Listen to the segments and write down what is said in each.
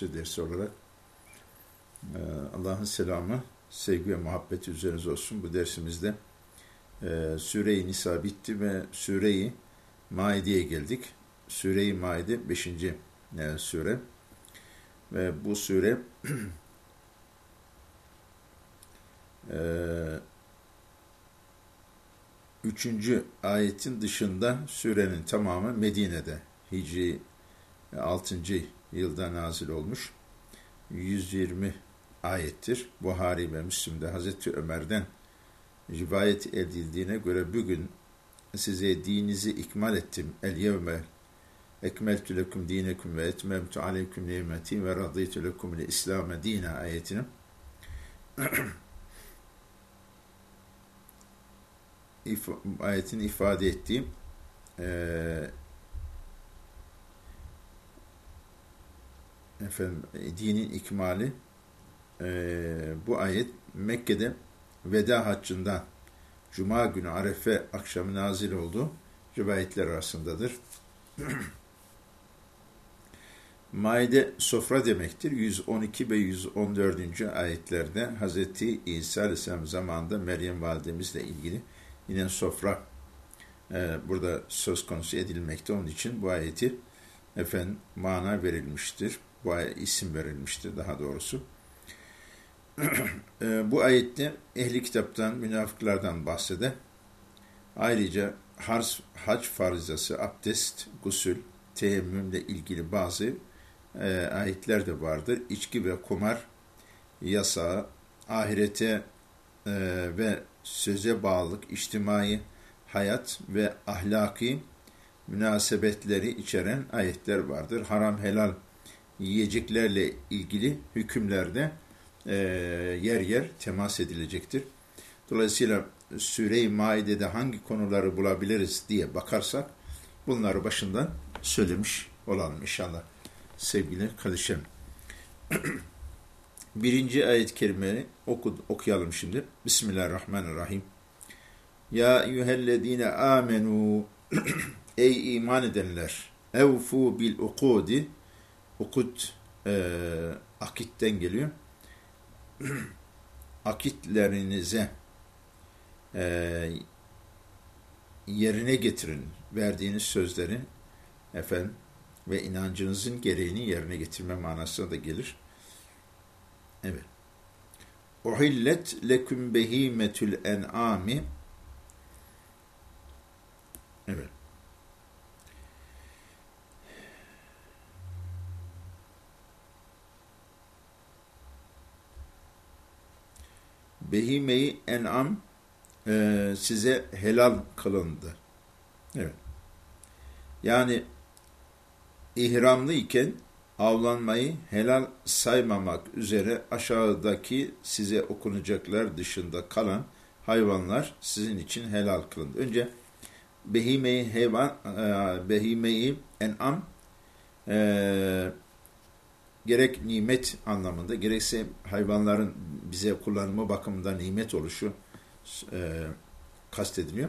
dersi olarak e, Allah'ın selamı, sevgi ve muhabbeti üzerinize olsun. Bu dersimizde e, Süre-i Nisa bitti ve Süre-i Maide'ye geldik. Süre-i Maide 5. E, süre ve bu süre üçüncü ayetin dışında sürenin tamamı Medine'de. Hicri 6 yılda nazil olmuş. 120 ayettir. Buhari ve Müslim'de Hazreti Ömer'den rivayet edildiğine göre bugün size dininizi ikmal ettim. El yevme ekmeltü lekum dinekum ve etmemtu aleyküm nimeti ve radıytü lekum ile İslam'e dine ayetini ayetin ifade ettiği e, efendim dinin ikmali e, bu ayet Mekke'de veda haccından Cuma günü Arefe akşamı nazil oldu. Rivayetler arasındadır. Maide sofra demektir. 112 ve 114. ayetlerde Hz. İsa Aleyhisselam zamanında Meryem validemizle ilgili yine sofra e, burada söz konusu edilmekte. Onun için bu ayeti efendim mana verilmiştir bu isim verilmiştir daha doğrusu. Ee, bu ayette ehli kitaptan, münafıklardan bahseder. Ayrıca harz, hac farizası, abdest, gusül, teyemmümle ilgili bazı e, ayetler de vardır. İçki ve kumar yasağı, ahirete e, ve söze bağlılık, içtimai hayat ve ahlaki münasebetleri içeren ayetler vardır. Haram helal yiyeceklerle ilgili hükümlerde e, yer yer temas edilecektir. Dolayısıyla Süre-i Maide'de hangi konuları bulabiliriz diye bakarsak bunları başından söylemiş olalım inşallah sevgili kardeşim. Birinci ayet-i kerimeyi oku, okuyalım şimdi. Bismillahirrahmanirrahim. Ya eyyühellezine amenu Ey iman edenler evfu bil ukudi Ukut e, akitten geliyor. Akitlerinize e, yerine getirin verdiğiniz sözleri efendim ve inancınızın gereğini yerine getirme manasına da gelir. Evet. Uhillet leküm behimetül en'ami Evet. Behime en'am e, size helal kılındı. Evet. Yani ihramlı iken avlanmayı helal saymamak üzere aşağıdaki size okunacaklar dışında kalan hayvanlar sizin için helal kılındı. Önce behimeyi hayvan, e, behimeyi en'am e, gerek nimet anlamında gerekse hayvanların bize kullanımı bakımından nimet oluşu e, kastediliyor.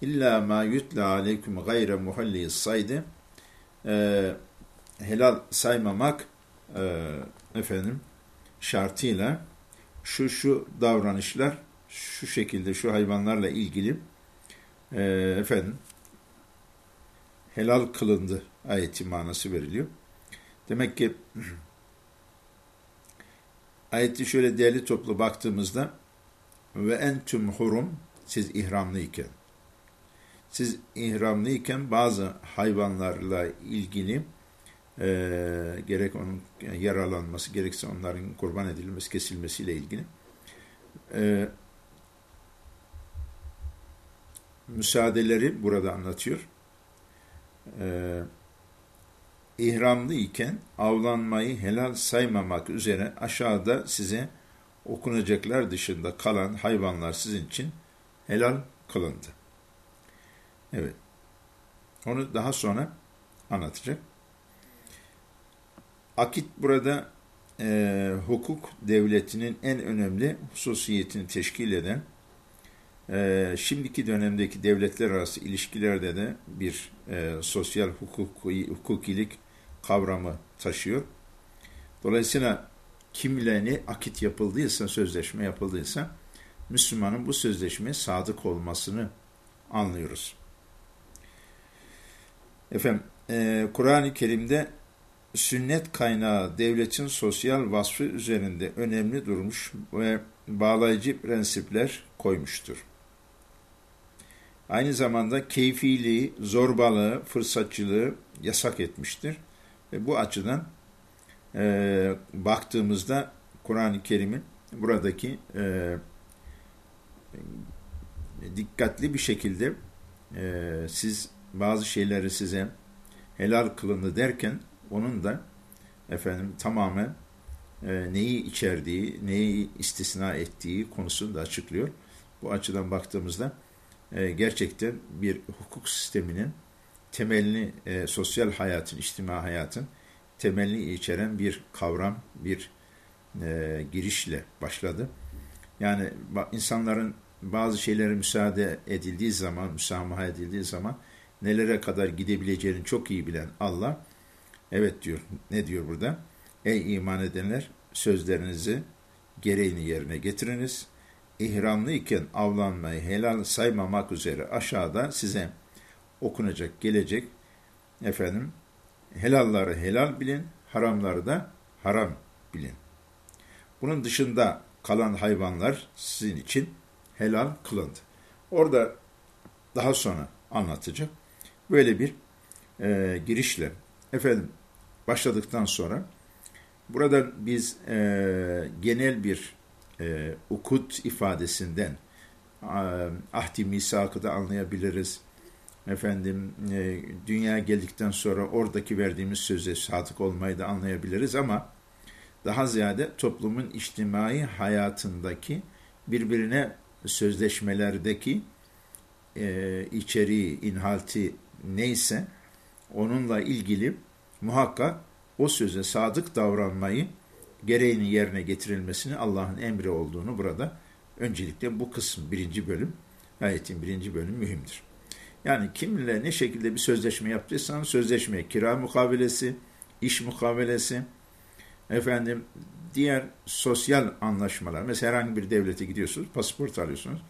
İlla ma yutla aleyküm gayre muhalli saydı e, helal saymamak e, efendim şartıyla şu şu davranışlar şu şekilde şu hayvanlarla ilgili e, efendim helal kılındı ayeti manası veriliyor. Demek ki Ayeti şöyle değerli toplu baktığımızda ve entüm hurum siz ihramlıyken siz ihramlıyken bazı hayvanlarla ilgili e, gerek onun yaralanması gerekse onların kurban edilmesi kesilmesiyle ilgili e, müsaadeleri burada anlatıyor. E, ihramlı iken avlanmayı helal saymamak üzere aşağıda size okunacaklar dışında kalan hayvanlar sizin için helal kılındı. Evet. Onu daha sonra anlatacak. Akit burada e, hukuk devletinin en önemli hususiyetini teşkil eden, e, şimdiki dönemdeki devletler arası ilişkilerde de bir e, sosyal hukuk, hukukilik kavramı taşıyor. Dolayısıyla kimle ne akit yapıldıysa, sözleşme yapıldıysa Müslümanın bu sözleşmeye sadık olmasını anlıyoruz. Efendim, e, Kur'an-ı Kerim'de sünnet kaynağı devletin sosyal vasfı üzerinde önemli durmuş ve bağlayıcı prensipler koymuştur. Aynı zamanda keyfiliği, zorbalığı, fırsatçılığı yasak etmiştir. Ve bu açıdan e, baktığımızda Kur'an-ı Kerim'in buradaki e, dikkatli bir şekilde e, siz bazı şeyleri size helal kılındı derken onun da efendim tamamen e, neyi içerdiği, neyi istisna ettiği konusunu da açıklıyor. Bu açıdan baktığımızda e, gerçekten bir hukuk sisteminin temelini, e, sosyal hayatın, içtima hayatın temelini içeren bir kavram, bir e, girişle başladı. Yani insanların bazı şeylere müsaade edildiği zaman, müsamaha edildiği zaman nelere kadar gidebileceğini çok iyi bilen Allah, evet diyor, ne diyor burada? Ey iman edenler, sözlerinizi gereğini yerine getiriniz. İhramlı iken avlanmayı helal saymamak üzere aşağıda size okunacak, gelecek efendim helalları helal bilin, haramları da haram bilin. Bunun dışında kalan hayvanlar sizin için helal kılındı. Orada daha sonra anlatacağım. Böyle bir e, girişle efendim başladıktan sonra burada biz e, genel bir e, ukut ifadesinden ahdi misakı da anlayabiliriz. Efendim e, dünya geldikten sonra oradaki verdiğimiz söze sadık olmayı da anlayabiliriz ama daha ziyade toplumun içtimai hayatındaki birbirine sözleşmelerdeki e, içeriği, inhalti neyse onunla ilgili muhakkak o söze sadık davranmayı gereğini yerine getirilmesini Allah'ın emri olduğunu burada öncelikle bu kısım birinci bölüm ayetin birinci bölüm mühimdir. Yani kimle ne şekilde bir sözleşme yaptıysan sözleşme, kira mukavelesi, iş mukavelesi, efendim diğer sosyal anlaşmalar. Mesela herhangi bir devlete gidiyorsunuz, pasaport alıyorsunuz.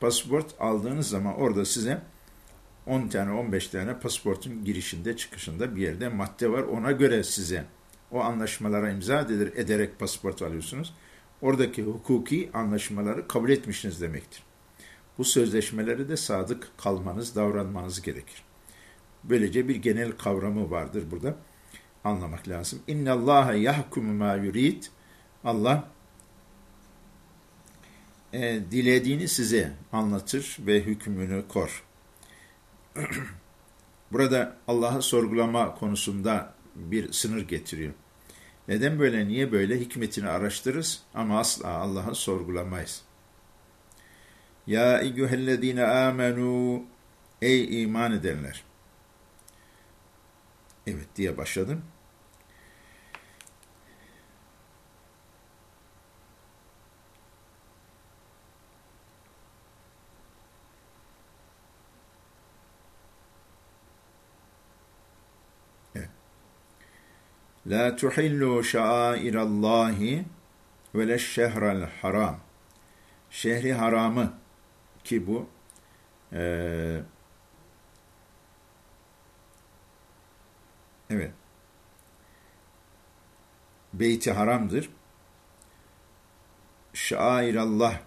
Pasaport aldığınız zaman orada size 10 tane 15 tane pasaportun girişinde çıkışında bir yerde madde var. Ona göre size o anlaşmalara imza edilir, ederek pasaport alıyorsunuz. Oradaki hukuki anlaşmaları kabul etmişsiniz demektir. Bu sözleşmeleri de sadık kalmanız, davranmanız gerekir. Böylece bir genel kavramı vardır burada. Anlamak lazım. İnna Allaha yahkumu ma. Allah e, dilediğini size anlatır ve hükmünü kor. Burada Allah'ı sorgulama konusunda bir sınır getiriyor. Neden böyle, niye böyle hikmetini araştırırız ama asla Allah'ı sorgulamayız. Ya eyyühellezine amenu ey iman edenler. Evet diye başladım. La tuhillu şairallahi ve leşşehrel haram. Şehri haramı ki bu e, evet beyti haramdır. Şairallah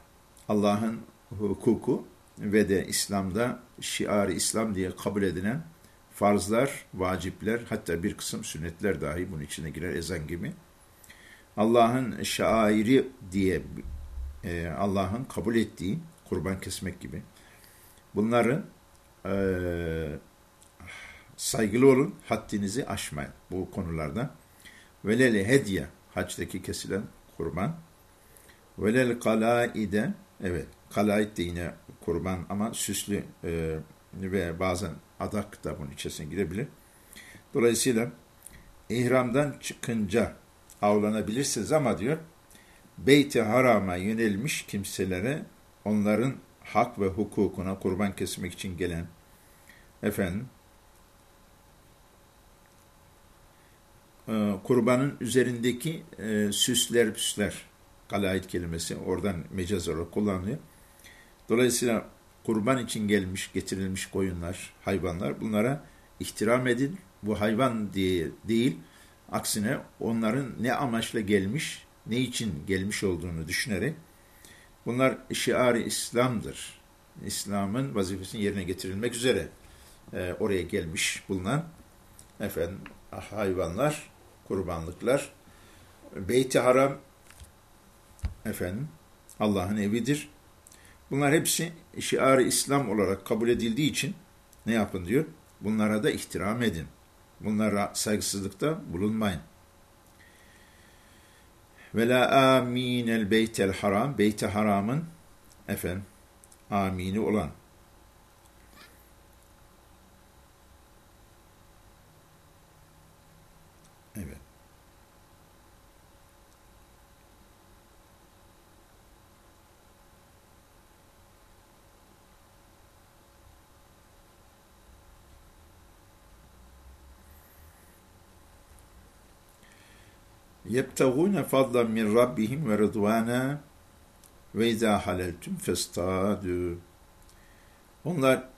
Allah'ın hukuku ve de İslam'da şiar İslam diye kabul edilen farzlar, vacipler, hatta bir kısım sünnetler dahi bunun içine girer ezan gibi. Allah'ın şairi diye e, Allah'ın kabul ettiği kurban kesmek gibi. Bunları e, saygılı olun, haddinizi aşmayın bu konularda. Veleli hediye, hacdaki kesilen kurban. Velel kalaide, evet, kalaid de yine kurban ama süslü e, ve bazen adak da bunun içerisine girebilir. Dolayısıyla ihramdan çıkınca avlanabilirsiniz ama diyor, Beyt-i Haram'a yönelmiş kimselere onların hak ve hukukuna kurban kesmek için gelen efendim e, kurbanın üzerindeki e, süsler püsler, kalayit kelimesi oradan mecaz olarak kullanılıyor. Dolayısıyla kurban için gelmiş, getirilmiş koyunlar, hayvanlar bunlara ihtiram edin. Bu hayvan diye değil, aksine onların ne amaçla gelmiş, ne için gelmiş olduğunu düşünerek bunlar şiar İslam'dır. İslam'ın vazifesini yerine getirilmek üzere e, oraya gelmiş bulunan efendim hayvanlar, kurbanlıklar, Beyt-i Haram efendim Allah'ın evidir. Bunlar hepsi şiar İslam olarak kabul edildiği için ne yapın diyor? Bunlara da ihtiram edin. Bunlara saygısızlıkta bulunmayın. Ve la aminel beytel haram, beyte haramın efendim amini olan Evet. يَبْتَغُونَ فَضْلًا مِنْ رَبِّهِمْ وَرِضْوَانًا وَاِذَا حَلَلْتُمْ فَاسْتَادُوا Onlar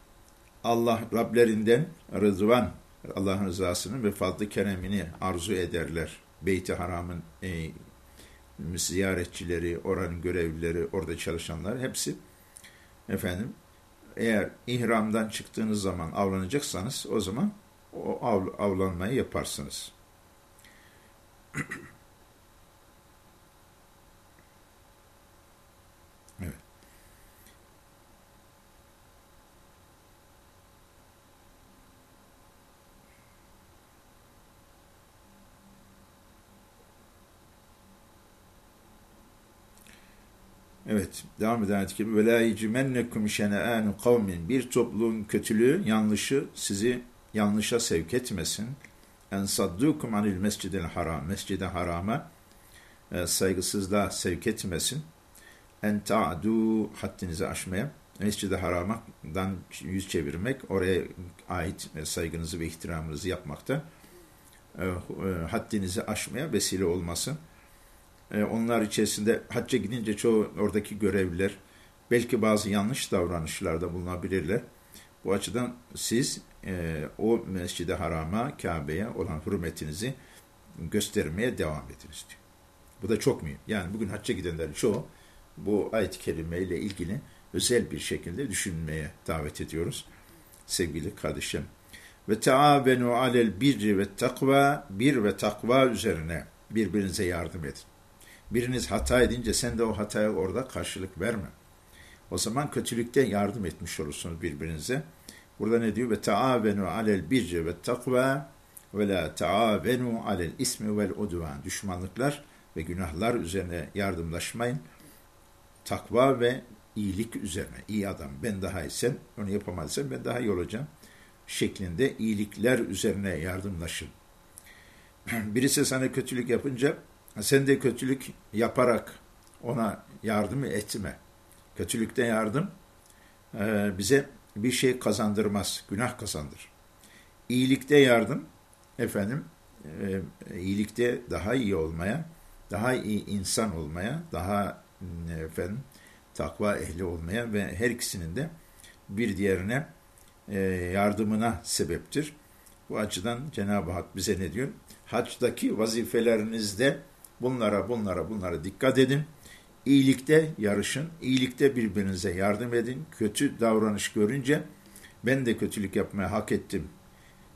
Allah Rablerinden rızvan, Allah'ın rızasını ve fadlı keremini arzu ederler. Beyt-i Haram'ın e, ziyaretçileri, oranın görevlileri, orada çalışanlar hepsi efendim eğer ihramdan çıktığınız zaman avlanacaksanız o zaman o av, avlanmayı yaparsınız. Evet, devam eden ayet gibi وَلَا يَجْمَنَّكُمْ شَنَآنُ kavmin Bir topluluğun kötülüğü, yanlışı sizi yanlışa sevk etmesin. En saddukum anil mescidil haram. Mescide harama e, saygısızlığa sevk etmesin. En ta'du haddinizi aşmaya. Mescid-i haramadan yüz çevirmek, oraya ait saygınızı ve ihtiramınızı yapmakta e, e, haddinizi aşmaya vesile olmasın. E, onlar içerisinde hacca gidince çoğu oradaki görevliler belki bazı yanlış davranışlarda bulunabilirler. Bu açıdan siz e, o mescide harama, Kabe'ye olan hürmetinizi göstermeye devam ediniz diyor. Bu da çok mühim. Yani bugün hacca gidenlerin çoğu bu ayet-i kerimeyle ilgili özel bir şekilde düşünmeye davet ediyoruz. Sevgili kardeşim. Ve taavenu alel birri ve takva, bir ve takva üzerine birbirinize yardım edin. Biriniz hata edince sen de o hataya orada karşılık verme. O zaman kötülükte yardım etmiş olursunuz birbirinize. Burada ne diyor? Ve taavenu alel birri ve takva ve la taavenu alel ismi vel udvan. Düşmanlıklar ve günahlar üzerine yardımlaşmayın. Takva ve iyilik üzerine. İyi adam ben daha iyi sen onu yapamazsan ben daha iyi olacağım. Şeklinde iyilikler üzerine yardımlaşın. Birisi sana kötülük yapınca sen de kötülük yaparak ona yardım etme. Kötülükte yardım e, bize bir şey kazandırmaz, günah kazandır. İyilikte yardım, efendim, e, iyilikte daha iyi olmaya, daha iyi insan olmaya, daha efendim takva ehli olmaya ve her ikisinin de bir diğerine e, yardımına sebeptir. Bu açıdan Cenab-ı Hak bize ne diyor? Hacdaki vazifelerinizde Bunlara, bunlara, bunlara dikkat edin. İyilikte yarışın, iyilikte birbirinize yardım edin. Kötü davranış görünce ben de kötülük yapmaya hak ettim.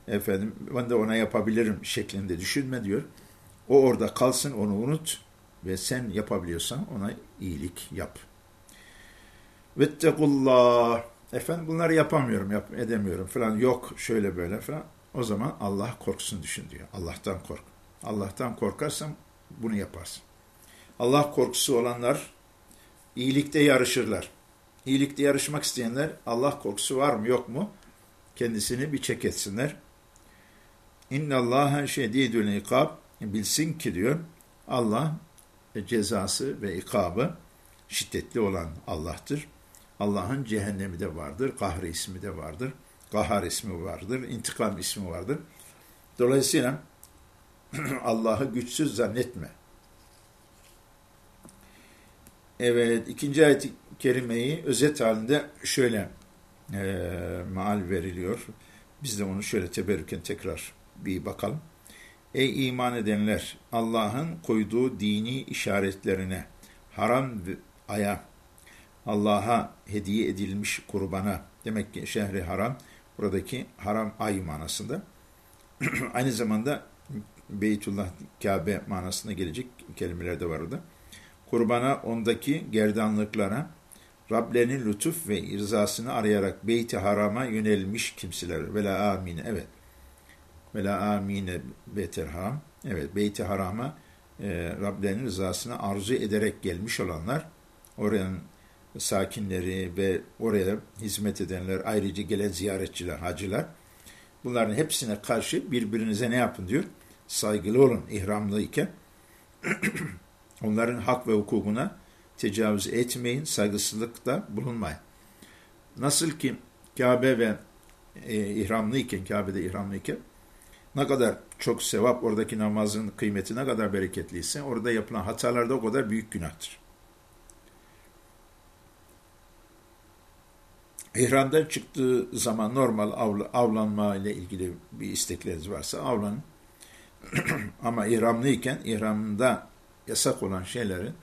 Efendim ben de ona yapabilirim şeklinde düşünme diyor. O orada kalsın, onu unut ve sen yapabiliyorsan ona iyilik yap. Vettekullah. Efendim bunları yapamıyorum, yap, edemiyorum falan. Yok şöyle böyle falan. O zaman Allah korksun düşün diyor. Allah'tan kork. Allah'tan korkarsan bunu yaparsın. Allah korkusu olanlar iyilikte yarışırlar. İyilikte yarışmak isteyenler Allah korkusu var mı yok mu kendisini bir çek etsinler. İnna Allaha şedidül ikab bilsin ki diyor Allah cezası ve ikabı şiddetli olan Allah'tır. Allah'ın cehennemi de vardır, kahri ismi de vardır, kahar ismi vardır, intikam ismi vardır. Dolayısıyla Allah'ı güçsüz zannetme. Evet, ikinci ayet-i kerimeyi özet halinde şöyle e, maal veriliyor. Biz de onu şöyle teberrüken tekrar bir bakalım. Ey iman edenler! Allah'ın koyduğu dini işaretlerine, haram aya, Allah'a hediye edilmiş kurbana, demek ki şehri haram, buradaki haram ay manasında. Aynı zamanda Beytullah Kabe manasına gelecek kelimeler de var. Kurbana ondaki gerdanlıklara, Rablerinin lütuf ve irzasını arayarak Beyt-i Haram'a yönelmiş kimseler. Vela amin. Evet. Vela amine beter haram. Evet. Beyt-i Haram'a e, Rablerinin rızasını arzu ederek gelmiş olanlar, oranın sakinleri ve oraya hizmet edenler, ayrıca gelen ziyaretçiler, hacılar, bunların hepsine karşı birbirinize ne yapın diyor? Saygılı olun ihramlıyken. Onların hak ve hukukuna tecavüz etmeyin, saygısızlıkta bulunmayın. Nasıl ki Kabe ve e, ihramlıyken, Kabe'de ihramlıyken ne kadar çok sevap, oradaki namazın kıymeti ne kadar bereketliyse orada yapılan hatalar da o kadar büyük günahtır. İhramdan çıktığı zaman normal avla, avlanma ile ilgili bir istekleriniz varsa avlanın. Ama ihramlıyken ihramda yasak olan şeylerin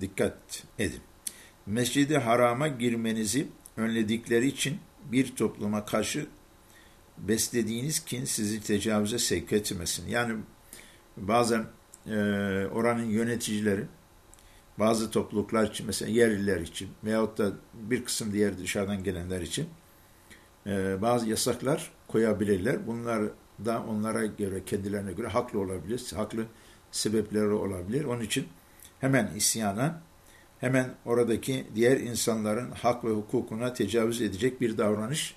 dikkat edin. Mescidi harama girmenizi önledikleri için bir topluma karşı beslediğiniz kin sizi tecavüze sevk etmesin. Yani bazen e, oranın yöneticileri bazı topluluklar için mesela yerliler için veyahut da bir kısım diğer dışarıdan gelenler için e, bazı yasaklar koyabilirler. Bunlar da onlara göre kendilerine göre haklı olabilir. Haklı sebepleri olabilir. Onun için hemen isyana, hemen oradaki diğer insanların hak ve hukukuna tecavüz edecek bir davranış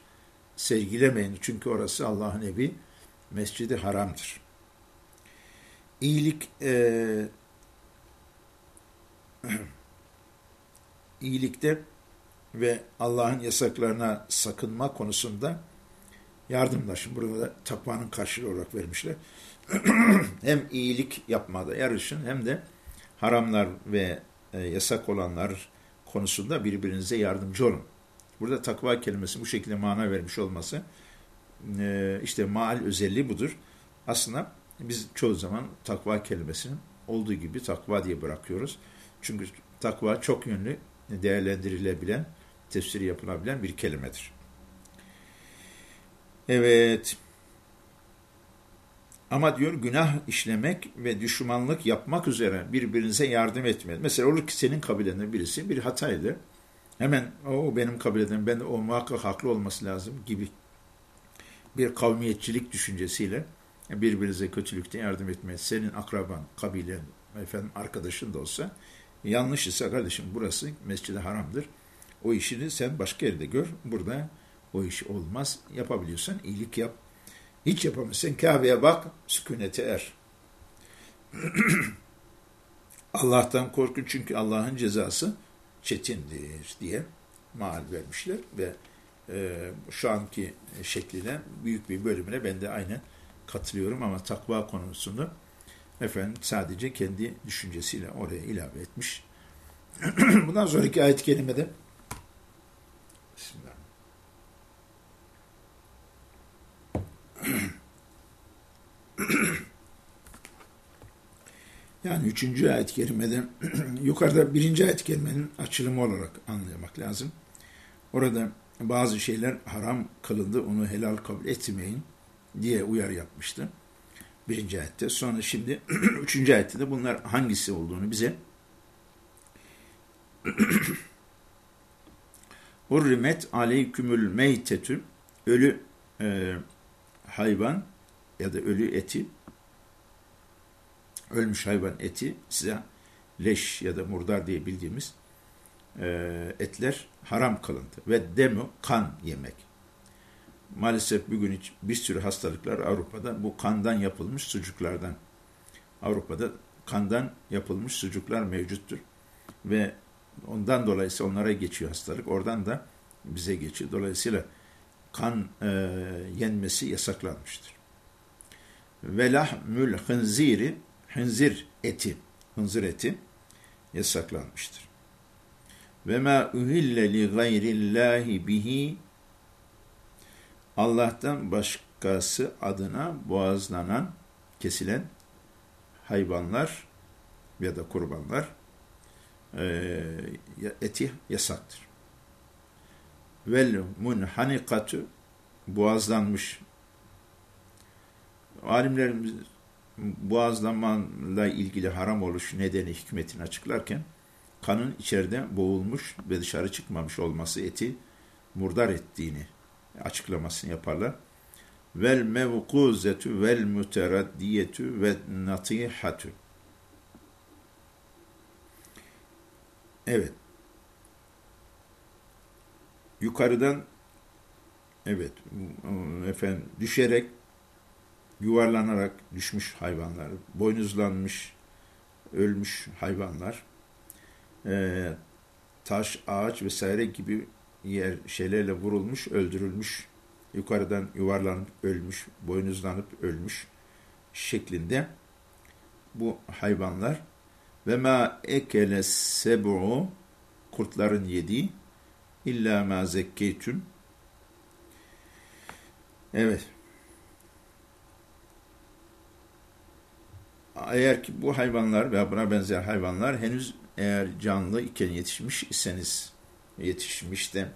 sergilemeyin. Çünkü orası Allah'ın evi, mescidi haramdır. İyilik e, iyilikte ve Allah'ın yasaklarına sakınma konusunda yardımlaşın. Burada da takvanın karşılığı olarak vermişler. hem iyilik yapmada yarışın hem de haramlar ve e, yasak olanlar konusunda birbirinize yardımcı olun. Burada takva kelimesi bu şekilde mana vermiş olması e, işte maal özelliği budur. Aslında biz çoğu zaman takva kelimesinin olduğu gibi takva diye bırakıyoruz. Çünkü takva çok yönlü değerlendirilebilen, tefsiri yapılabilen bir kelimedir. Evet. Ama diyor günah işlemek ve düşmanlık yapmak üzere birbirinize yardım etmeyin. Mesela olur ki senin kabilenden birisi bir hataydı. Hemen o benim kabileden ben de o muhakkak haklı olması lazım gibi bir kavmiyetçilik düşüncesiyle birbirinize kötülükte yardım etmeyin. Senin akraban, kabilen, efendim arkadaşın da olsa yanlış ise kardeşim burası mescid haramdır. O işini sen başka yerde gör. Burada o iş olmaz. Yapabiliyorsan iyilik yap. Hiç yapamazsan Kabe'ye bak, sükunete er. Allah'tan korkun çünkü Allah'ın cezası çetindir diye maal vermişler ve e, şu anki şekline büyük bir bölümüne ben de aynen katılıyorum ama takva konusunda efendim sadece kendi düşüncesiyle oraya ilave etmiş. Bundan sonraki ayet-i kerimede Bismillah. Yani üçüncü ayet-i kerimede yukarıda birinci ayet-i kerimenin açılımı olarak anlamak lazım. Orada bazı şeyler haram kılındı, onu helal kabul etmeyin diye uyar yapmıştı. Birinci ayette. Sonra şimdi üçüncü ayette de bunlar hangisi olduğunu bize Hurrimet aleykümül meytetü ölü e, hayvan ya da ölü eti ölmüş hayvan eti size leş ya da murdar diye bildiğimiz e, etler haram kılındı. Ve demu kan yemek. Maalesef bugün bir sürü hastalıklar Avrupa'da bu kandan yapılmış sucuklardan. Avrupa'da kandan yapılmış sucuklar mevcuttur. Ve ondan dolayısıyla onlara geçiyor hastalık. Oradan da bize geçiyor. Dolayısıyla kan e, yenmesi yasaklanmıştır. ve lahmül hınziri hınzir eti hınzır eti yasaklanmıştır. Ve ma uhille li gayrillahi bihi Allah'tan başkası adına boğazlanan, kesilen hayvanlar ya da kurbanlar e, eti yasaktır. Vel munhanikatu boğazlanmış. Alimlerimiz boğazlamanla ilgili haram oluş nedeni hikmetini açıklarken kanın içeride boğulmuş ve dışarı çıkmamış olması eti murdar ettiğini açıklamasını yaparlar. Vel mevkuzetu vel müteraddiyetu ve natihatu. Evet. Yukarıdan evet efendim düşerek yuvarlanarak düşmüş hayvanlar, boynuzlanmış, ölmüş hayvanlar, e, taş, ağaç vesaire gibi yer şeylerle vurulmuş, öldürülmüş, yukarıdan yuvarlanıp ölmüş, boynuzlanıp ölmüş şeklinde bu hayvanlar. Ve ma ekele seb'u kurtların yediği illa ma zekkeytüm. Evet eğer ki bu hayvanlar veya buna benzer hayvanlar henüz eğer canlı iken yetişmiş iseniz, yetişmiş de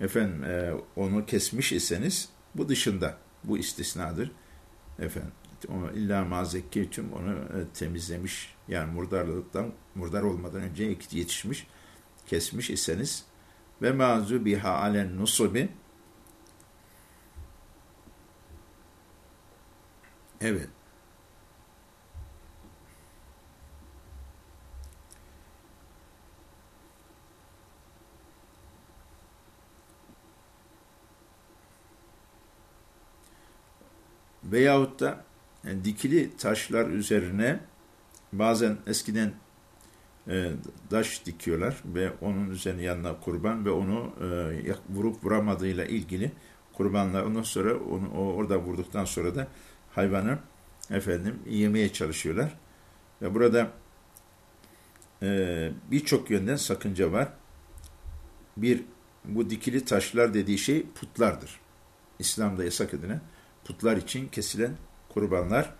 efendim e, onu kesmiş iseniz bu dışında, bu istisnadır. Efendim onu illa mazekketüm onu e, temizlemiş yani murdarlıktan murdar olmadan önce yetişmiş kesmiş iseniz ve mazu biha alen nusubi evet veyahut da yani dikili taşlar üzerine bazen eskiden e, taş dikiyorlar ve onun üzerine yanına kurban ve onu e, vurup vuramadığıyla ilgili kurbanlar ondan sonra onu o, orada vurduktan sonra da hayvanı efendim yemeye çalışıyorlar. Ve burada e, birçok yönden sakınca var. Bir, bu dikili taşlar dediği şey putlardır. İslam'da yasak edilen putlar için kesilen kurbanlar,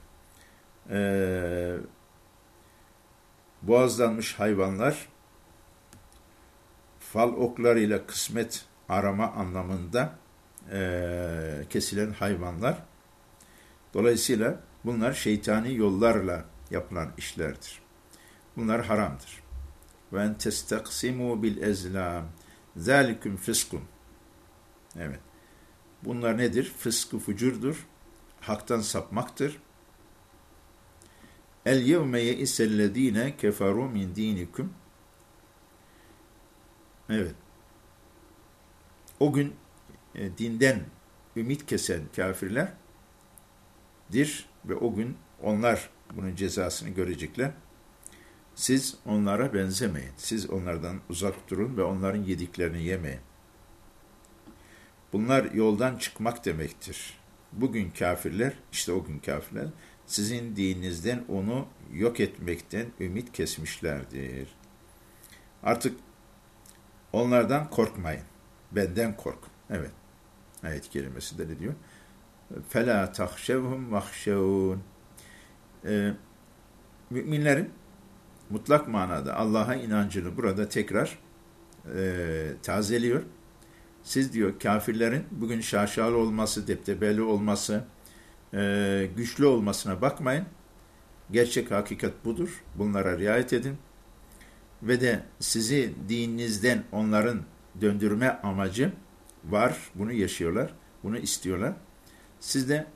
e, boğazlanmış hayvanlar, fal oklarıyla kısmet arama anlamında e, kesilen hayvanlar. Dolayısıyla bunlar şeytani yollarla yapılan işlerdir. Bunlar haramdır. Ve testaksimu bil ezlam. Zalikum. Evet. Bunlar nedir? Fıskı fucurdur. Haktan sapmaktır. El yevme ye'isellezine keferu min dinikum. Evet. O gün e, dinden ümit kesen kafirler dir ve o gün onlar bunun cezasını görecekler. Siz onlara benzemeyin. Siz onlardan uzak durun ve onların yediklerini yemeyin. Bunlar yoldan çıkmak demektir. Bugün kafirler, işte o gün kafirler, sizin dininizden onu yok etmekten ümit kesmişlerdir. Artık onlardan korkmayın. Benden korkun. Evet. Ayet kelimesi de ne diyor? فَلَا تَخْشَوْهُمْ وَخْشَوْنَ ee, Müminlerin mutlak manada Allah'a inancını burada tekrar e, tazeliyor siz diyor kafirlerin bugün şaşalı olması, deptebeli olması, e, güçlü olmasına bakmayın. Gerçek hakikat budur. Bunlara riayet edin. Ve de sizi dininizden onların döndürme amacı var. Bunu yaşıyorlar. Bunu istiyorlar. Siz de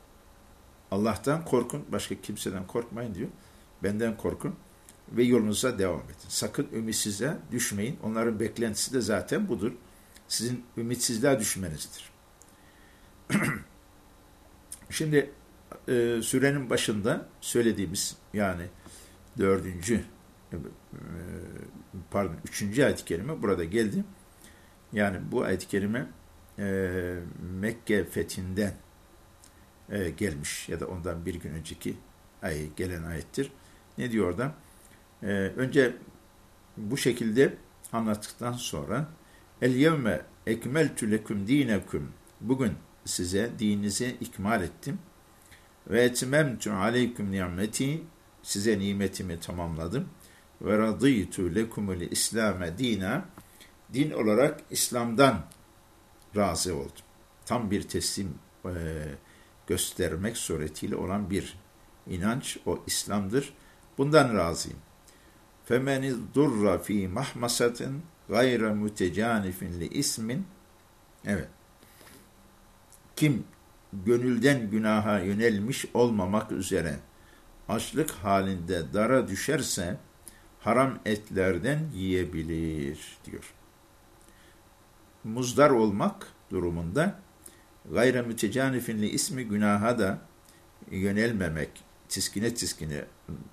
Allah'tan korkun. Başka kimseden korkmayın diyor. Benden korkun ve yolunuza devam edin. Sakın ümitsizliğe düşmeyin. Onların beklentisi de zaten budur sizin ümitsizliğe düşmenizdir. Şimdi e, sürenin başında söylediğimiz yani dördüncü e, pardon üçüncü ayet-i burada geldi. Yani bu ayet-i e, Mekke fethinden e, gelmiş ya da ondan bir gün önceki ay gelen ayettir. Ne diyor orada? E, önce bu şekilde anlattıktan sonra El yevme ekmeltü leküm dineküm. Bugün size dininizi ikmal ettim. Ve etmemtü aleyküm nimeti. Size nimetimi tamamladım. Ve radıytü lekumul islame dina. Din olarak İslam'dan razı oldum. Tam bir teslim e, göstermek suretiyle olan bir inanç o İslam'dır. Bundan razıyım. Femeni durra fi mahmasatin gayre mütecanifin li ismin Evet. Kim gönülden günaha yönelmiş olmamak üzere açlık halinde dara düşerse haram etlerden yiyebilir diyor. Muzdar olmak durumunda gayre mütecanifinli ismi günaha da yönelmemek, tiskine tiskine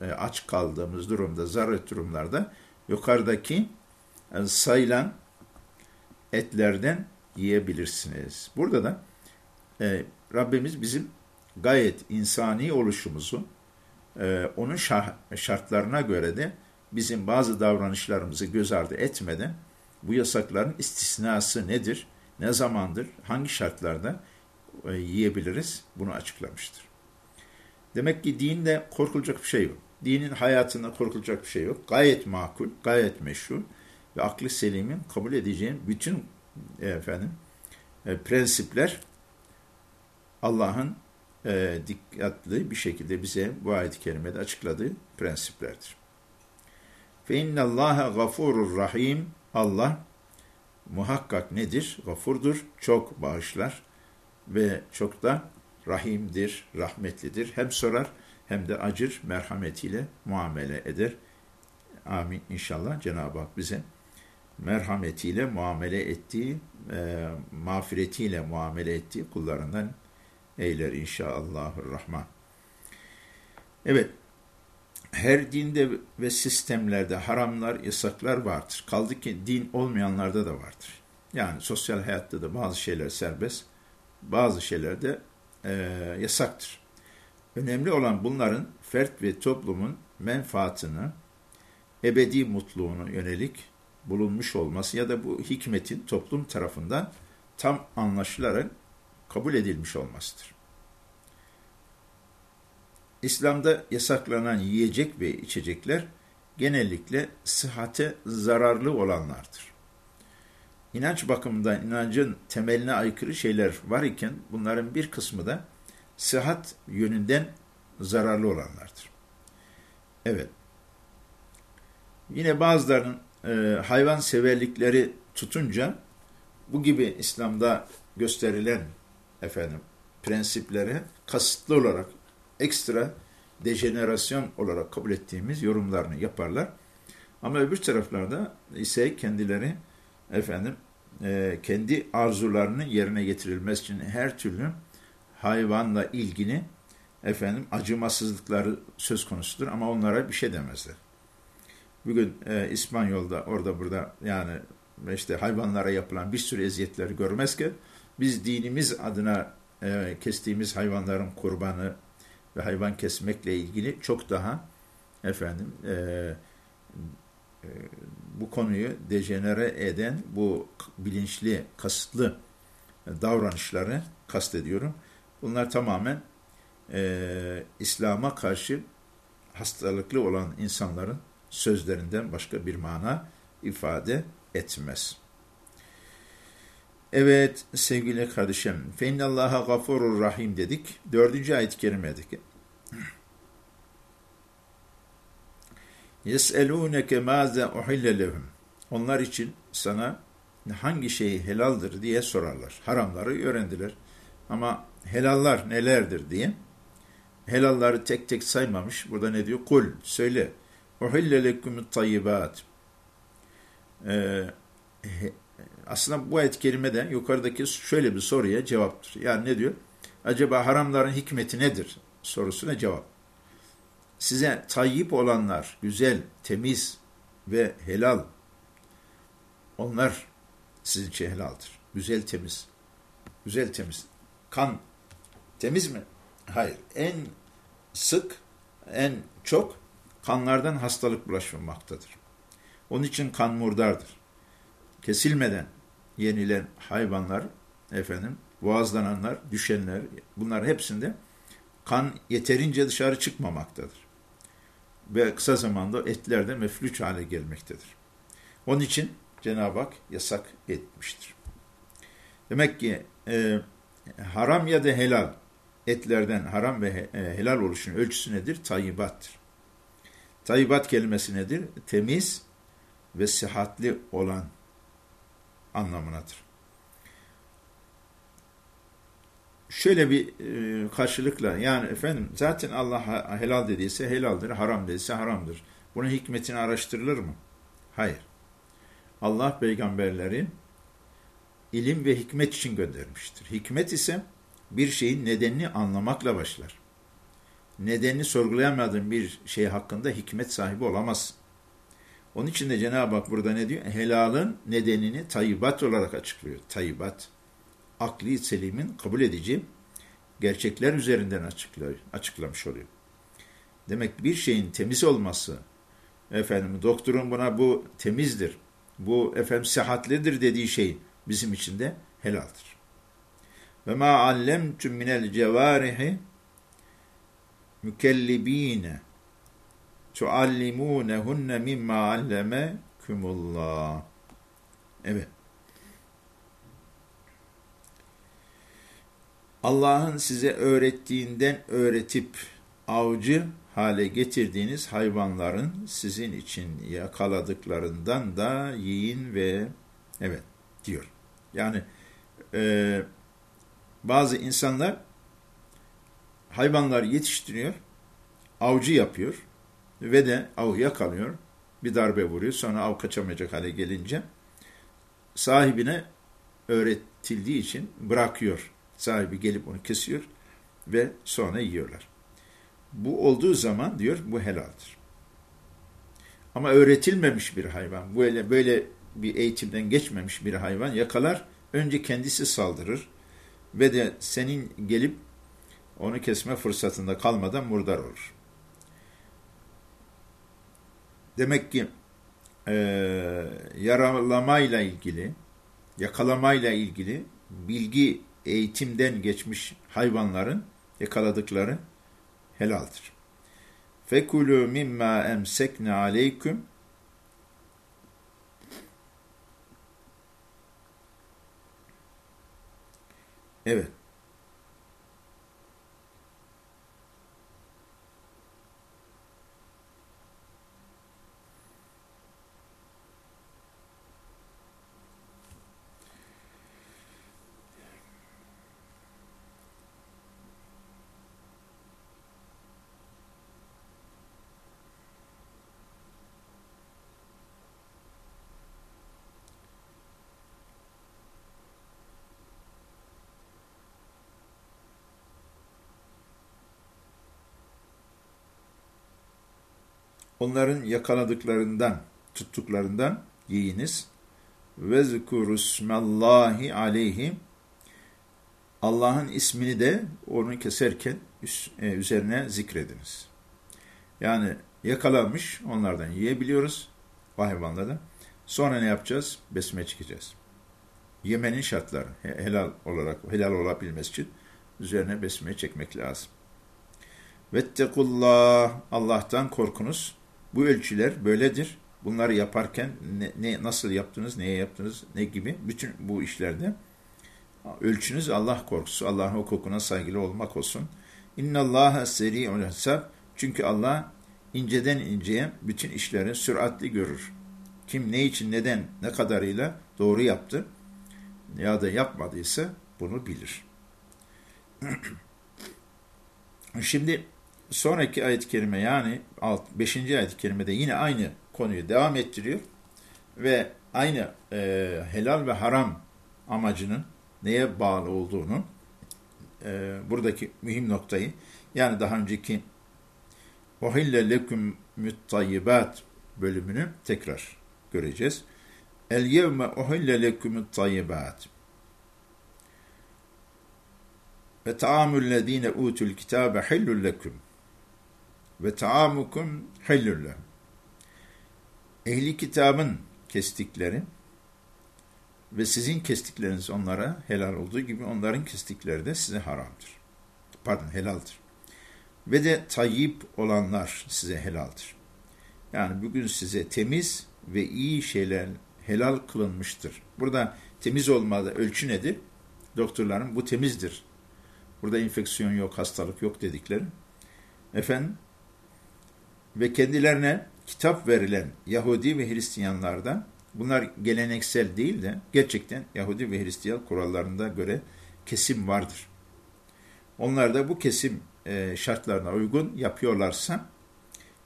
e, aç kaldığımız durumda, zaruret durumlarda yukarıdaki sayılan etlerden yiyebilirsiniz. Burada da e, Rabbimiz bizim gayet insani oluşumuzu e, onun şartlarına göre de bizim bazı davranışlarımızı göz ardı etmeden bu yasakların istisnası nedir, ne zamandır, hangi şartlarda e, yiyebiliriz bunu açıklamıştır. Demek ki dinde korkulacak bir şey yok. Dinin hayatında korkulacak bir şey yok. Gayet makul, gayet meşru ve aklı selimin kabul edeceğin bütün e, efendim e, prensipler Allah'ın e, dikkatli bir şekilde bize bu ayet-i kerimede açıkladığı prensiplerdir. Fe innallâhe gafurur rahim. Allah muhakkak nedir? Gafurdur, çok bağışlar ve çok da rahimdir, rahmetlidir. Hem sorar hem de acır merhametiyle muamele eder. Amin inşallah Cenab-ı Hak bize merhametiyle muamele ettiği, e, mağfiretiyle muamele ettiği kullarından eyler inşallahurrahman. Evet, her dinde ve sistemlerde haramlar, yasaklar vardır. Kaldı ki din olmayanlarda da vardır. Yani sosyal hayatta da bazı şeyler serbest, bazı şeyler de e, yasaktır. Önemli olan bunların fert ve toplumun menfaatını, ebedi mutluluğunu yönelik bulunmuş olması ya da bu hikmetin toplum tarafından tam anlaşılarak kabul edilmiş olmasıdır. İslam'da yasaklanan yiyecek ve içecekler genellikle sıhhate zararlı olanlardır. İnanç bakımından inancın temeline aykırı şeyler var iken bunların bir kısmı da sıhhat yönünden zararlı olanlardır. Evet. Yine bazılarının e, hayvan severlikleri tutunca bu gibi İslam'da gösterilen efendim prensiplere kasıtlı olarak ekstra dejenerasyon olarak kabul ettiğimiz yorumlarını yaparlar. Ama öbür taraflarda ise kendileri efendim e, kendi arzularının yerine getirilmesi için her türlü hayvanla ilgili efendim acımasızlıkları söz konusudur ama onlara bir şey demezler. Bugün e, İspanyol'da orada burada yani işte hayvanlara yapılan bir sürü eziyetleri görmezken biz dinimiz adına e, kestiğimiz hayvanların kurbanı ve hayvan kesmekle ilgili çok daha efendim e, e, bu konuyu dejenere eden bu bilinçli, kasıtlı davranışları kastediyorum. Bunlar tamamen e, İslam'a karşı hastalıklı olan insanların sözlerinden başka bir mana ifade etmez. Evet sevgili kardeşim. Feinnallaha gafurur rahim dedik. Dördüncü ayet-i kerimedeki. Yes'elûneke mâze uhille lehum. Onlar için sana hangi şey helaldir diye sorarlar. Haramları öğrendiler. Ama helallar nelerdir diye. Helalları tek tek saymamış. Burada ne diyor? Kul, söyle. Uhille lekumut tayyibat. Ee, aslında bu ayet-i kerime de yukarıdaki şöyle bir soruya cevaptır. Yani ne diyor? Acaba haramların hikmeti nedir? Sorusuna cevap. Size tayyip olanlar, güzel, temiz ve helal, onlar sizin için helaldir. Güzel, temiz. Güzel, temiz. Kan temiz mi? Hayır. En sık, en çok kanlardan hastalık bulaşmamaktadır. Onun için kan murdardır. Kesilmeden yenilen hayvanlar, efendim, boğazlananlar, düşenler, bunlar hepsinde kan yeterince dışarı çıkmamaktadır. Ve kısa zamanda etler de meflüç hale gelmektedir. Onun için Cenab-ı Hak yasak etmiştir. Demek ki e, haram ya da helal etlerden haram ve e, helal oluşun ölçüsü nedir? Tayyibattır. Tayyibat kelimesi nedir? Temiz ve sıhhatli olan anlamınadır. Şöyle bir e, karşılıkla yani efendim zaten Allah helal dediyse helaldir, haram dediyse haramdır. Bunun hikmetini araştırılır mı? Hayır. Allah peygamberleri ilim ve hikmet için göndermiştir. Hikmet ise bir şeyin nedenini anlamakla başlar. Nedenini sorgulayamadığın bir şey hakkında hikmet sahibi olamazsın. Onun için de Cenab-ı Hak burada ne diyor? Helalın nedenini tayyibat olarak açıklıyor. Tayyibat, akli selimin kabul edici gerçekler üzerinden açıklıyor, açıklamış oluyor. Demek bir şeyin temiz olması, efendim doktorun buna bu temizdir, bu efendim sıhhatlidir dediği şey bizim için de helaldir. Ve ma allemtum minel cevarihi mükellibine tuallimunehunne mimma allemekumullah. Evet. Allah'ın size öğrettiğinden öğretip avcı hale getirdiğiniz hayvanların sizin için yakaladıklarından da yiyin ve evet diyor. Yani e, bazı insanlar hayvanlar yetiştiriyor, avcı yapıyor ve de av yakalıyor, bir darbe vuruyor. Sonra av kaçamayacak hale gelince sahibine öğretildiği için bırakıyor. Sahibi gelip onu kesiyor ve sonra yiyorlar. Bu olduğu zaman diyor bu helaldir. Ama öğretilmemiş bir hayvan, böyle böyle bir eğitimden geçmemiş bir hayvan yakalar, önce kendisi saldırır ve de senin gelip onu kesme fırsatında kalmadan murdar olur. Demek ki e, yaralamayla ilgili, yakalamayla ilgili bilgi eğitimden geçmiş hayvanların yakaladıkları helaldir. Fekulu mimma emsekne aleyküm Evet. Onların yakaladıklarından, tuttuklarından yiyiniz. Ve zikurusmallahi aleyhi Allah'ın ismini de onu keserken e, üzerine zikrediniz. Yani yakalanmış onlardan yiyebiliyoruz o hayvanlardan. Sonra ne yapacağız? Besme çıkacağız. Yemenin şartları helal olarak helal olabilmesi için üzerine besme çekmek lazım. Vettekullah Allah'tan korkunuz. Bu ölçüler böyledir. Bunları yaparken ne, ne nasıl yaptınız, neye yaptınız, ne gibi bütün bu işlerde ölçünüz Allah korkusu, Allah'ın hukukuna saygılı olmak olsun. İnna Allah seri'ul hesab. Çünkü Allah inceden inceye bütün işleri süratli görür. Kim ne için, neden, ne kadarıyla doğru yaptı ya da yapmadıysa bunu bilir. Şimdi sonraki ayet-i kerime yani 5. ayet-i kerimede yine aynı konuyu devam ettiriyor ve aynı e, helal ve haram amacının neye bağlı olduğunu e, buradaki mühim noktayı yani daha önceki وَهِلَّ لَكُمْ مُتَّيِّبَاتِ bölümünü tekrar göreceğiz. El yevme uhille lekumut tayyibat. ve taamul lezine utul kitabe hillul lekum ve taamukum hillul lehum. Ehli kitabın kestikleri ve sizin kestikleriniz onlara helal olduğu gibi onların kestikleri de size haramdır. Pardon helaldir. Ve de tayyip olanlar size helaldir. Yani bugün size temiz ve iyi şeyler helal kılınmıştır. Burada temiz olmada ölçü nedir? Doktorların bu temizdir. Burada infeksiyon yok, hastalık yok dedikleri. Efendim ve kendilerine kitap verilen Yahudi ve Hristiyanlardan bunlar geleneksel değil de gerçekten Yahudi ve Hristiyan kurallarında göre kesim vardır. Onlar da bu kesim e, şartlarına uygun yapıyorlarsa,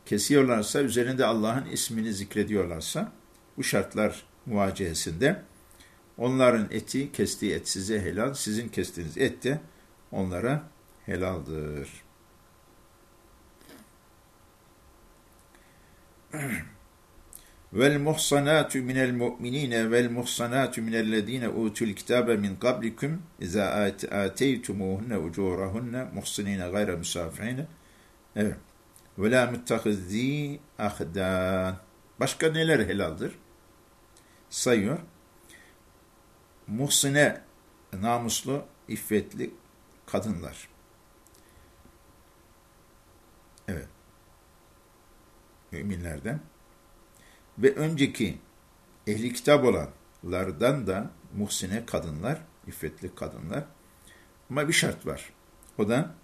kesiyorlarsa, üzerinde Allah'ın ismini zikrediyorlarsa, bu şartlar muvacehesinde onların eti, kestiği et size helal, sizin kestiğiniz et de onlara helaldir. Vel muhsanatu minel mu'minine vel muhsanatu minellezine utul kitabe min qablikum iza ateytumuhunne ucurahunne muhsinine gayre musafirine evet. Ve la muttahizzi ahdan. Başka neler helaldir? Sayıyor. Muhsine namuslu iffetli kadınlar evet müminlerden ve önceki ehli kitap olanlardan da muhsine kadınlar, iffetli kadınlar. Ama bir şart var. O da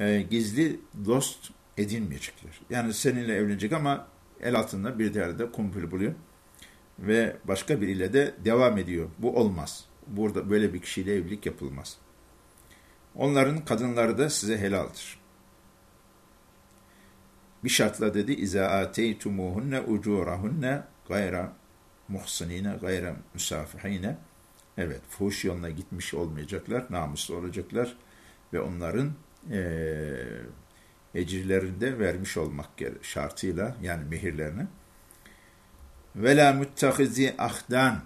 e, gizli dost edinmeyecekler. Yani seninle evlenecek ama el altında bir yerde kumpul buluyor ve başka biriyle de devam ediyor. Bu olmaz. Burada böyle bir kişiyle evlilik yapılmaz. Onların kadınları da size helaldir bir şartla dedi iza ateytumuhunne ucurahunne gayra muhsinine gayra musafihine. Evet fuhuş yoluna gitmiş olmayacaklar namuslu olacaklar ve onların e, ecirlerinde vermiş olmak şartıyla yani mehirlerini ve la muttahizi ahdan.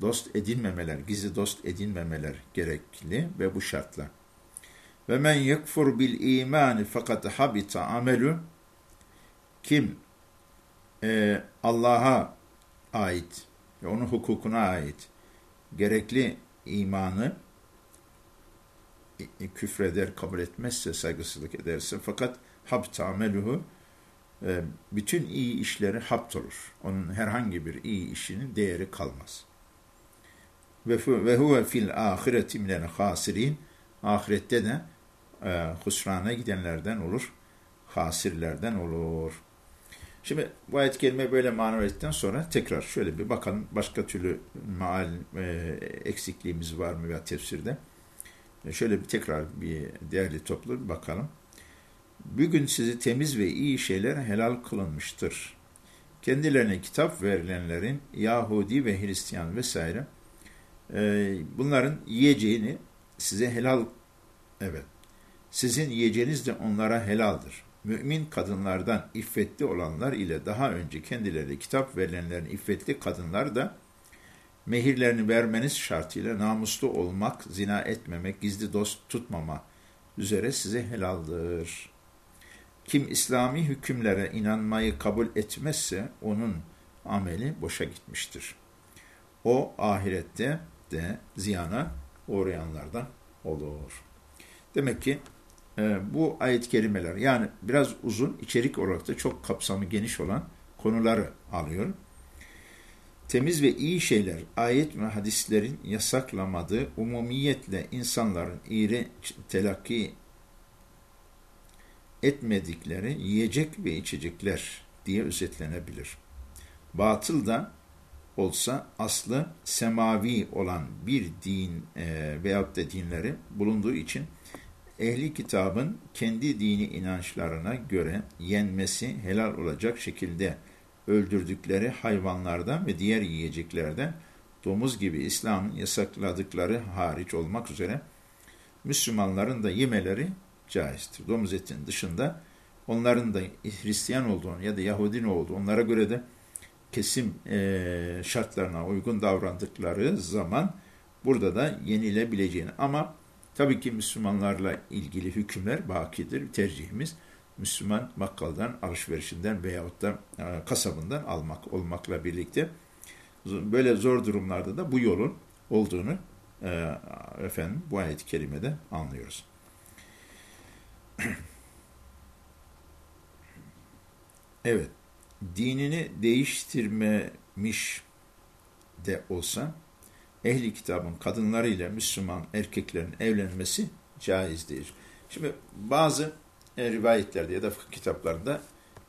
Dost edinmemeler, gizli dost edinmemeler gerekli ve bu şartla. Ve men yekfur bil imani fakat habita amelu kim e, Allah'a ait ve onun hukukuna ait gerekli imanı küfreder, kabul etmezse, saygısızlık ederse fakat habt ameluhu e, bütün iyi işleri hapt olur. Onun herhangi bir iyi işinin değeri kalmaz. Ve huve fil ahireti minel hasirin ahirette de e, husrana gidenlerden olur, hasirlerden olur. Şimdi bu ayet kelime böyle mana verdikten sonra tekrar şöyle bir bakalım başka türlü maal e, eksikliğimiz var mı veya tefsirde. E, şöyle bir tekrar bir değerli toplu bir bakalım. Bugün sizi temiz ve iyi şeyler helal kılınmıştır. Kendilerine kitap verilenlerin Yahudi ve Hristiyan vesaire e, bunların yiyeceğini size helal evet sizin yiyeceğiniz de onlara helaldir mümin kadınlardan iffetli olanlar ile daha önce kendileri kitap verilenlerin iffetli kadınlar da mehirlerini vermeniz şartıyla namuslu olmak, zina etmemek, gizli dost tutmama üzere size helaldir. Kim İslami hükümlere inanmayı kabul etmezse onun ameli boşa gitmiştir. O ahirette de ziyana uğrayanlardan olur. Demek ki e, bu ayet kelimeler yani biraz uzun içerik olarak da çok kapsamı geniş olan konuları alıyor. Temiz ve iyi şeyler ayet ve hadislerin yasaklamadığı umumiyetle insanların iri telakki etmedikleri yiyecek ve içecekler diye özetlenebilir. Batıl da olsa aslı semavi olan bir din e, veyahut da dinleri bulunduğu için ehli kitabın kendi dini inançlarına göre yenmesi helal olacak şekilde öldürdükleri hayvanlardan ve diğer yiyeceklerden domuz gibi İslam'ın yasakladıkları hariç olmak üzere Müslümanların da yemeleri caizdir. Domuz etinin dışında onların da Hristiyan olduğunu ya da Yahudi olduğu onlara göre de kesim e, şartlarına uygun davrandıkları zaman burada da yenilebileceğini ama Tabii ki Müslümanlarla ilgili hükümler bakidir. Tercihimiz Müslüman bakkaldan, alışverişinden veyahut da e, kasabından almak olmakla birlikte böyle zor durumlarda da bu yolun olduğunu e, efendim bu ayet-i kerimede anlıyoruz. evet, dinini değiştirmemiş de olsa ehli kitabın kadınlarıyla Müslüman erkeklerin evlenmesi caizdir. Şimdi bazı e, rivayetlerde ya da fıkıh kitaplarında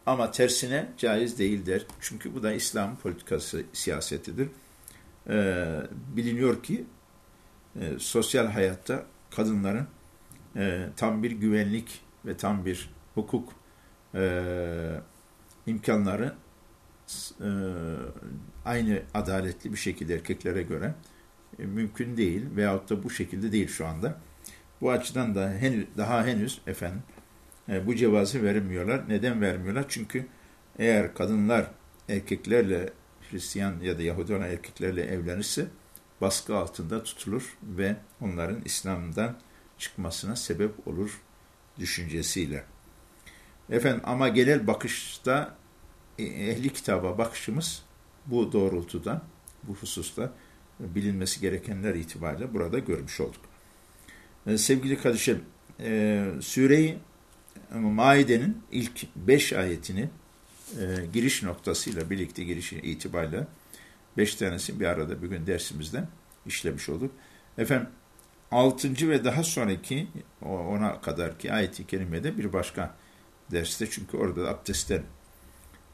ama tersine caiz değildir. Çünkü bu da İslam politikası siyasetidir. E, biliniyor ki e, sosyal hayatta kadınların e, tam bir güvenlik ve tam bir hukuk e, imkanları e, aynı adaletli bir şekilde erkeklere göre mümkün değil veyahut da bu şekilde değil şu anda. Bu açıdan da henüz, daha henüz efendim e, bu cevazı vermiyorlar. Neden vermiyorlar? Çünkü eğer kadınlar erkeklerle Hristiyan ya da Yahudi olan erkeklerle evlenirse baskı altında tutulur ve onların İslam'dan çıkmasına sebep olur düşüncesiyle. Efendim ama genel bakışta e, ehli kitaba bakışımız bu doğrultuda, bu hususta bilinmesi gerekenler itibariyle burada görmüş olduk. E, sevgili kardeşim, e, Süre-i Maide'nin ilk beş ayetini giriş noktasıyla birlikte giriş itibariyle beş tanesi bir arada bugün dersimizde işlemiş olduk. Efendim altıncı ve daha sonraki ona kadarki ayet-i kerimede bir başka derste çünkü orada da abdestten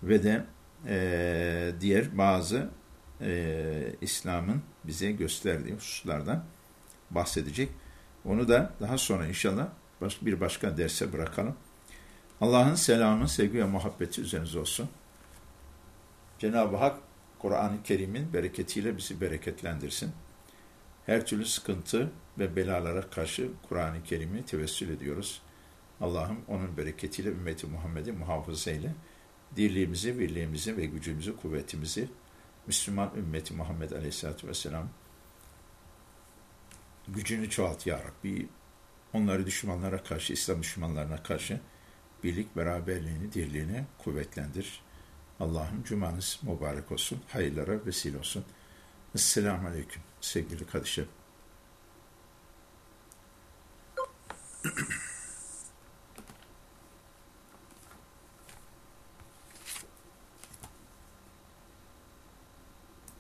ve de e, diğer bazı e, İslam'ın bize gösterdiği hususlardan bahsedecek. Onu da daha sonra inşallah bir başka derse bırakalım. Allah'ın selamı, sevgi ve muhabbeti üzerinize olsun. Cenab-ı Hak Kur'an-ı Kerim'in bereketiyle bizi bereketlendirsin. Her türlü sıkıntı ve belalara karşı Kur'an-ı Kerim'i tevessül ediyoruz. Allah'ım onun bereketiyle ümmeti Muhammed'i muhafaza eyle. Dirliğimizi, birliğimizi ve gücümüzü, kuvvetimizi Müslüman ümmeti Muhammed Aleyhisselatü Vesselam gücünü çoğalt ya Rabbi. Onları düşmanlara karşı, İslam düşmanlarına karşı birlik, beraberliğini, dirliğini kuvvetlendir. Allah'ım cumanız mübarek olsun, hayırlara vesile olsun. Esselamu Aleyküm sevgili kardeşim.